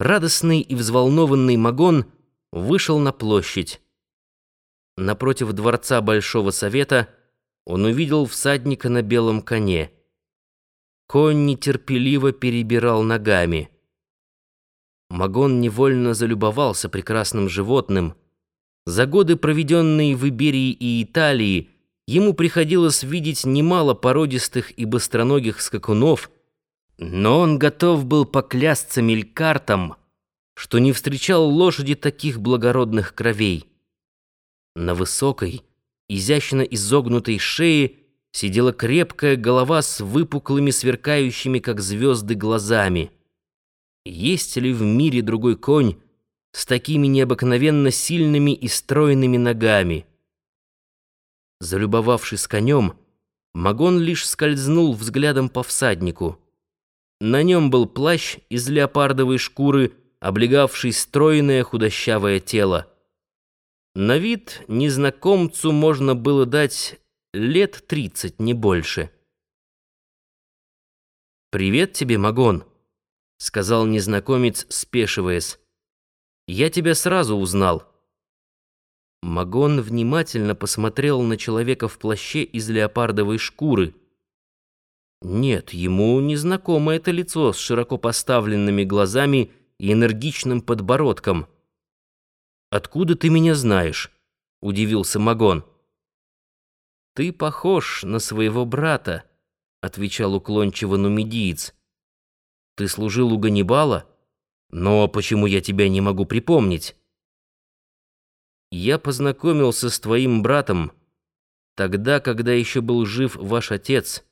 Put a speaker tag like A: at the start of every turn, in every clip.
A: радостный и взволнованный Магон вышел на площадь. Напротив дворца Большого Совета он увидел всадника на белом коне. Конь нетерпеливо перебирал ногами. Магон невольно залюбовался прекрасным животным. За годы, проведенные в Иберии и Италии, ему приходилось видеть немало породистых и быстроногих скакунов, но он готов был поклясться мелькартом, что не встречал лошади таких благородных кровей. На высокой, изящно изогнутой шее сидела крепкая голова с выпуклыми, сверкающими, как звезды, глазами. Есть ли в мире другой конь с такими необыкновенно сильными и стройными ногами? Залюбовавшись конем, Магон лишь скользнул взглядом по всаднику. На нем был плащ из леопардовой шкуры, облегавший стройное худощавое тело. На вид незнакомцу можно было дать лет тридцать, не больше. «Привет тебе, Магон», — сказал незнакомец, спешиваясь. «Я тебя сразу узнал». Магон внимательно посмотрел на человека в плаще из леопардовой шкуры. Нет, ему незнакомо это лицо с широко поставленными глазами и энергичным подбородком. «Откуда ты меня знаешь?» — удивился Магон. «Ты похож на своего брата», — отвечал уклончиво нумидиец. «Ты служил у Ганнибала? Но почему я тебя не могу припомнить?» «Я познакомился с твоим братом тогда, когда еще был жив ваш отец.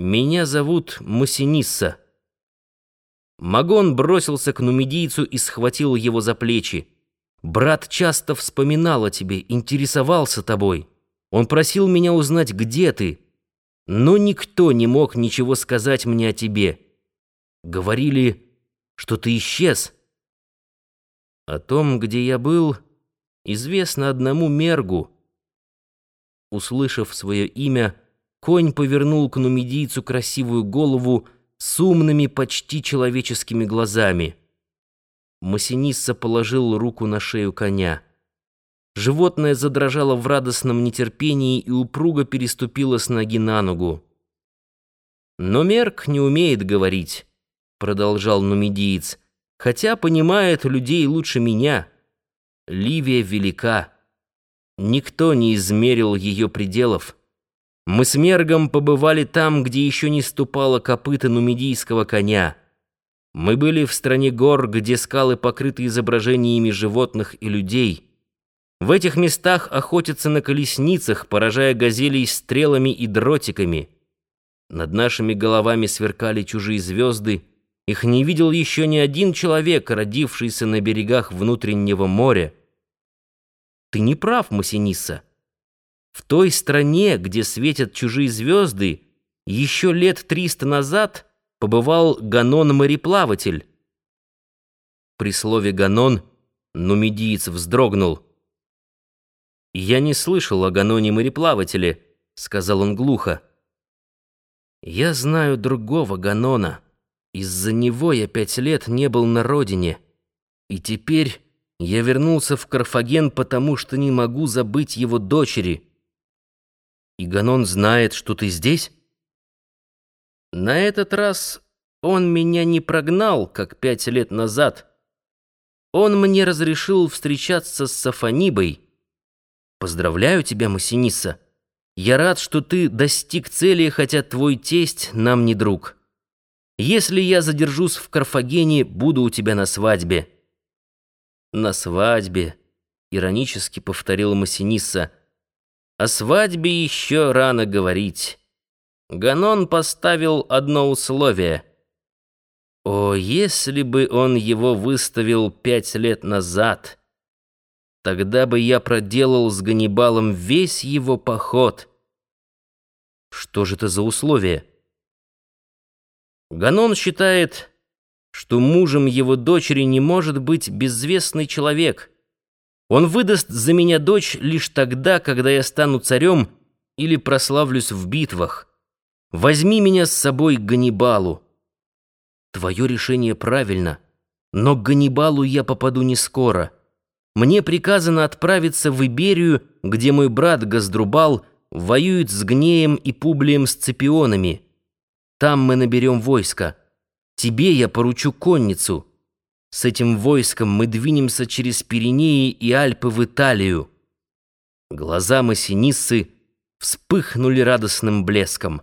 A: Меня зовут Масинисса». Магон бросился к нумидийцу и схватил его за плечи. «Брат часто вспоминал о тебе, интересовался тобой». Он просил меня узнать, где ты, но никто не мог ничего сказать мне о тебе. Говорили, что ты исчез. О том, где я был, известно одному Мергу. Услышав свое имя, конь повернул к нумидийцу красивую голову с умными, почти человеческими глазами. Масинисса положил руку на шею коня. Животное задрожало в радостном нетерпении и упруго переступило с ноги на ногу. «Но Мерк не умеет говорить», — продолжал нумидиец, «хотя понимает людей лучше меня. Ливия велика. Никто не измерил ее пределов. Мы с Мергом побывали там, где еще не ступало копыта нумидийского коня. Мы были в стране гор, где скалы покрыты изображениями животных и людей». В этих местах охотятся на колесницах, поражая газелей стрелами и дротиками. Над нашими головами сверкали чужие звезды. Их не видел еще ни один человек, родившийся на берегах внутреннего моря. Ты не прав, Масиниса. В той стране, где светят чужие звезды, еще лет триста назад побывал Ганон-мореплаватель. При слове «Ганон» нумидиец вздрогнул — «Я не слышал о Ганоне-мореплавателе», — сказал он глухо. «Я знаю другого Ганона. Из-за него я пять лет не был на родине. И теперь я вернулся в Карфаген, потому что не могу забыть его дочери. И Ганон знает, что ты здесь?» «На этот раз он меня не прогнал, как пять лет назад. Он мне разрешил встречаться с Сафонибой». Поздравляю тебя, Масиниса. Я рад, что ты достиг цели, хотя твой тесть нам не друг. Если я задержусь в Карфагене, буду у тебя на свадьбе». «На свадьбе», — иронически повторила Масиниса. «О свадьбе еще рано говорить. Ганон поставил одно условие. О, если бы он его выставил пять лет назад!» Тогда бы я проделал с Ганнибалом весь его поход. Что же это за условие? Ганон считает, что мужем его дочери не может быть безвестный человек. Он выдаст за меня дочь лишь тогда, когда я стану царем или прославлюсь в битвах. Возьми меня с собой к Ганнибалу. Твое решение правильно — Но к Ганнибалу я попаду не скоро. Мне приказано отправиться в Иберию, где мой брат Газдрубал воюет с Гнеем и Публием Сципионами. Там мы наберем войско. Тебе я поручу конницу. С этим войском мы двинемся через Пиренеи и Альпы в Италию. Глаза Массиниссы вспыхнули радостным блеском.